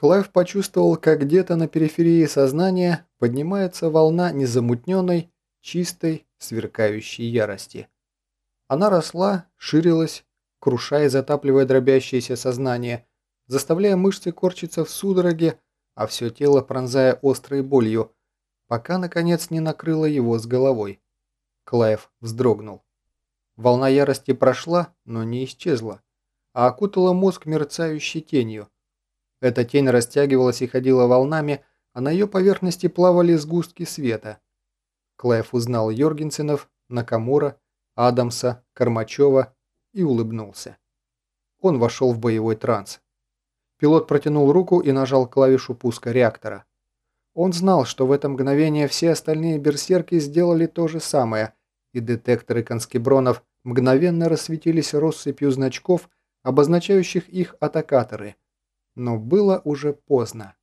Клайв почувствовал, как где-то на периферии сознания поднимается волна незамутненной, чистой, сверкающей ярости. Она росла, ширилась, крушая и затапливая дробящееся сознание, заставляя мышцы корчиться в судороге, а все тело пронзая острой болью, пока, наконец, не накрыло его с головой. Клайв вздрогнул. Волна ярости прошла, но не исчезла, а окутала мозг мерцающей тенью. Эта тень растягивалась и ходила волнами, а на ее поверхности плавали сгустки света. Клайв узнал Йоргенсенов, Накамура, Адамса, Кормачева и улыбнулся. Он вошел в боевой транс. Пилот протянул руку и нажал клавишу пуска реактора. Он знал, что в это мгновение все остальные берсерки сделали то же самое, и детекторы конскебронов мгновенно рассветились россыпью значков, обозначающих их атакаторы. Но было уже поздно.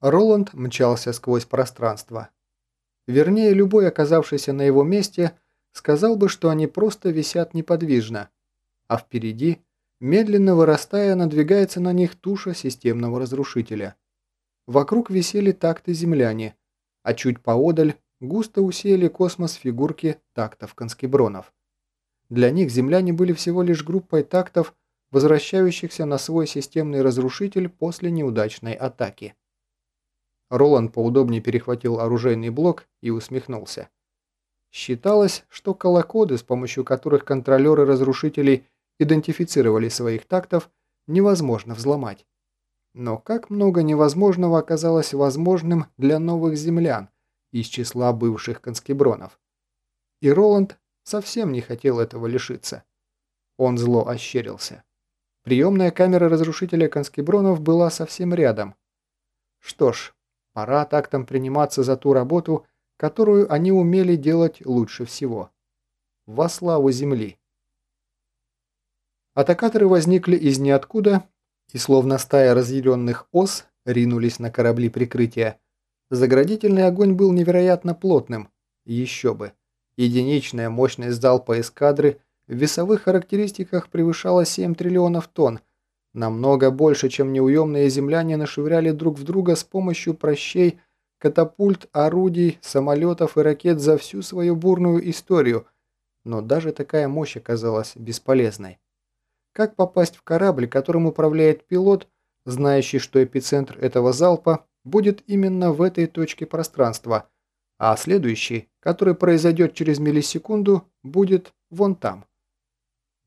Роланд мчался сквозь пространство. Вернее, любой оказавшийся на его месте сказал бы, что они просто висят неподвижно, а впереди, медленно вырастая, надвигается на них туша системного разрушителя. Вокруг висели такты земляне, а чуть поодаль густо усеяли космос фигурки тактов-конскебронов. Для них земляне были всего лишь группой тактов, возвращающихся на свой системный разрушитель после неудачной атаки. Роланд поудобнее перехватил оружейный блок и усмехнулся. Считалось, что колокоды, с помощью которых контролеры разрушителей идентифицировали своих тактов, невозможно взломать. Но как много невозможного оказалось возможным для новых землян из числа бывших конскебронов. И Роланд совсем не хотел этого лишиться. Он зло ощерился. Приемная камера разрушителя конскебронов была совсем рядом. Что ж, Пора тактам приниматься за ту работу, которую они умели делать лучше всего. Во славу Земли. Атакаторы возникли из ниоткуда и, словно стая разъяренных ос, ринулись на корабли прикрытия. Заградительный огонь был невероятно плотным. Еще бы. Единичная мощность залпа эскадры в весовых характеристиках превышала 7 триллионов тонн, Намного больше, чем неуемные земляне нашвыряли друг в друга с помощью прощей, катапульт, орудий, самолетов и ракет за всю свою бурную историю, но даже такая мощь оказалась бесполезной. Как попасть в корабль, которым управляет пилот, знающий, что эпицентр этого залпа будет именно в этой точке пространства, а следующий, который произойдет через миллисекунду, будет вон там.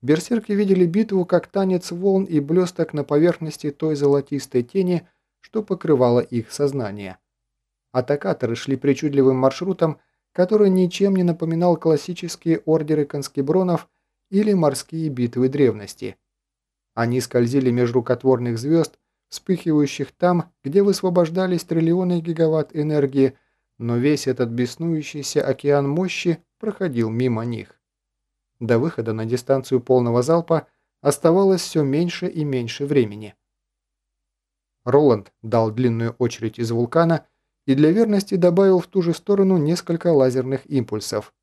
Берсерки видели битву как танец волн и блесток на поверхности той золотистой тени, что покрывало их сознание. Атакаторы шли причудливым маршрутом, который ничем не напоминал классические ордеры конскебронов или морские битвы древности. Они скользили между рукотворных звезд, вспыхивающих там, где высвобождались триллионы гигаватт энергии, но весь этот беснующийся океан мощи проходил мимо них. До выхода на дистанцию полного залпа оставалось все меньше и меньше времени. Роланд дал длинную очередь из вулкана и для верности добавил в ту же сторону несколько лазерных импульсов.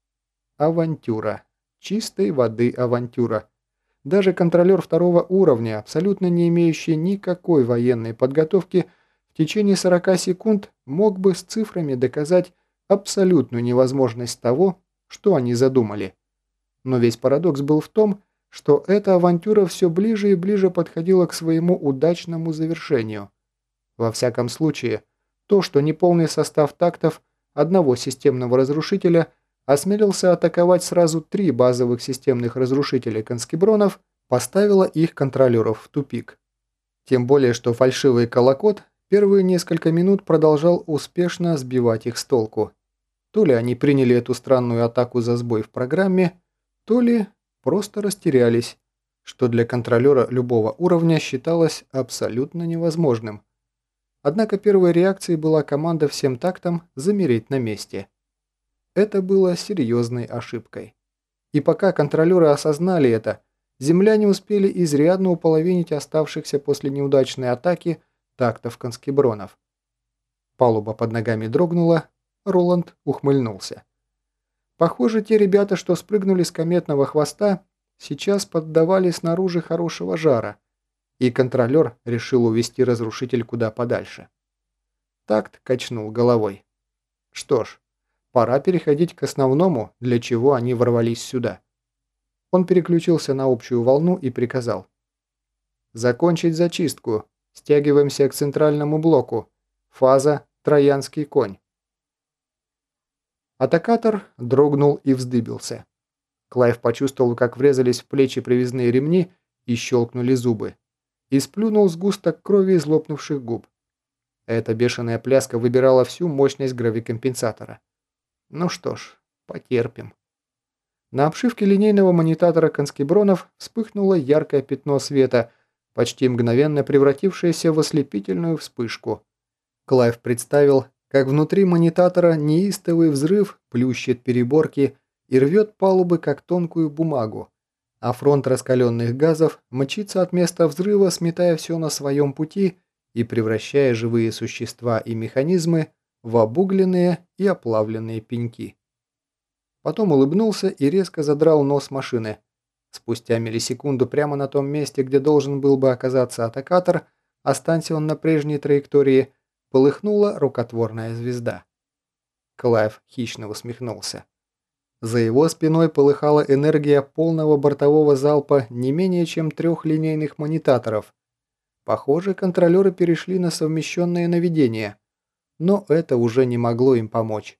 Авантюра. Чистой воды авантюра. Даже контролер второго уровня, абсолютно не имеющий никакой военной подготовки, в течение 40 секунд мог бы с цифрами доказать абсолютную невозможность того, что они задумали. Но весь парадокс был в том, что эта авантюра все ближе и ближе подходила к своему удачному завершению. Во всяком случае, то, что неполный состав тактов одного системного разрушителя осмелился атаковать сразу три базовых системных разрушителя конскебронов, поставило их контролеров в тупик. Тем более, что фальшивый колокот первые несколько минут продолжал успешно сбивать их с толку. То ли они приняли эту странную атаку за сбой в программе, то ли просто растерялись, что для контролера любого уровня считалось абсолютно невозможным. Однако первой реакцией была команда всем тактам замереть на месте. Это было серьезной ошибкой. И пока контролеры осознали это, земляне успели изрядно уполовинить оставшихся после неудачной атаки тактов конскебронов. Палуба под ногами дрогнула, Роланд ухмыльнулся. Похоже, те ребята, что спрыгнули с кометного хвоста, сейчас поддавали снаружи хорошего жара. и контролер решил увести разрушитель куда подальше. Такт качнул головой. Что ж, пора переходить к основному, для чего они ворвались сюда. Он переключился на общую волну и приказал. «Закончить зачистку. Стягиваемся к центральному блоку. Фаза «Троянский конь». Атакатор дрогнул и вздыбился. Клайв почувствовал, как врезались в плечи привязные ремни и щелкнули зубы. И сплюнул сгусток крови из лопнувших губ. Эта бешеная пляска выбирала всю мощность гравикомпенсатора. Ну что ж, потерпим. На обшивке линейного монитатора конскебронов вспыхнуло яркое пятно света, почти мгновенно превратившееся в ослепительную вспышку. Клайв представил, как внутри монитора неистовый взрыв плющит переборки и рвет палубы, как тонкую бумагу, а фронт раскаленных газов мчится от места взрыва, сметая все на своем пути и превращая живые существа и механизмы в обугленные и оплавленные пеньки. Потом улыбнулся и резко задрал нос машины. Спустя миллисекунду прямо на том месте, где должен был бы оказаться атакатор, останься он на прежней траектории, полыхнула рукотворная звезда. Клайв хищно усмехнулся. За его спиной полыхала энергия полного бортового залпа не менее чем трех линейных монитаторов, Похоже, контролеры перешли на совмещенное наведение, но это уже не могло им помочь.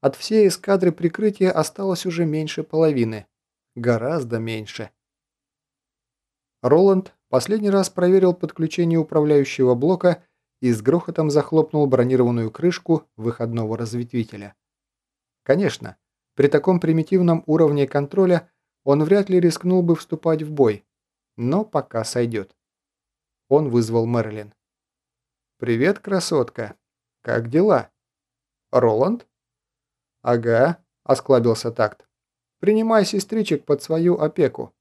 От всей эскадры прикрытия осталось уже меньше половины. Гораздо меньше. Роланд последний раз проверил подключение управляющего блока и с грохотом захлопнул бронированную крышку выходного разветвителя. Конечно, при таком примитивном уровне контроля он вряд ли рискнул бы вступать в бой, но пока сойдет. Он вызвал Мерлин. «Привет, красотка. Как дела?» «Роланд?» «Ага», – осклабился такт. «Принимай сестричек под свою опеку.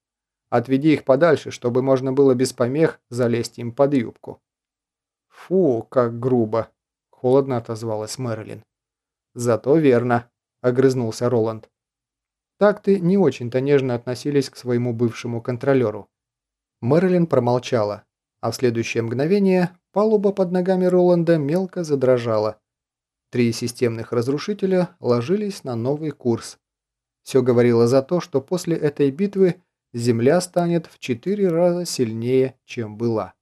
Отведи их подальше, чтобы можно было без помех залезть им под юбку». «Фу, как грубо», – холодно отозвалась Мерлин. «Зато верно», – огрызнулся Роланд. Так-ты не очень-то нежно относились к своему бывшему контролеру. Мэрилин промолчала, а в следующее мгновение палуба под ногами Роланда мелко задрожала. Три системных разрушителя ложились на новый курс. Все говорило за то, что после этой битвы Земля станет в четыре раза сильнее, чем была.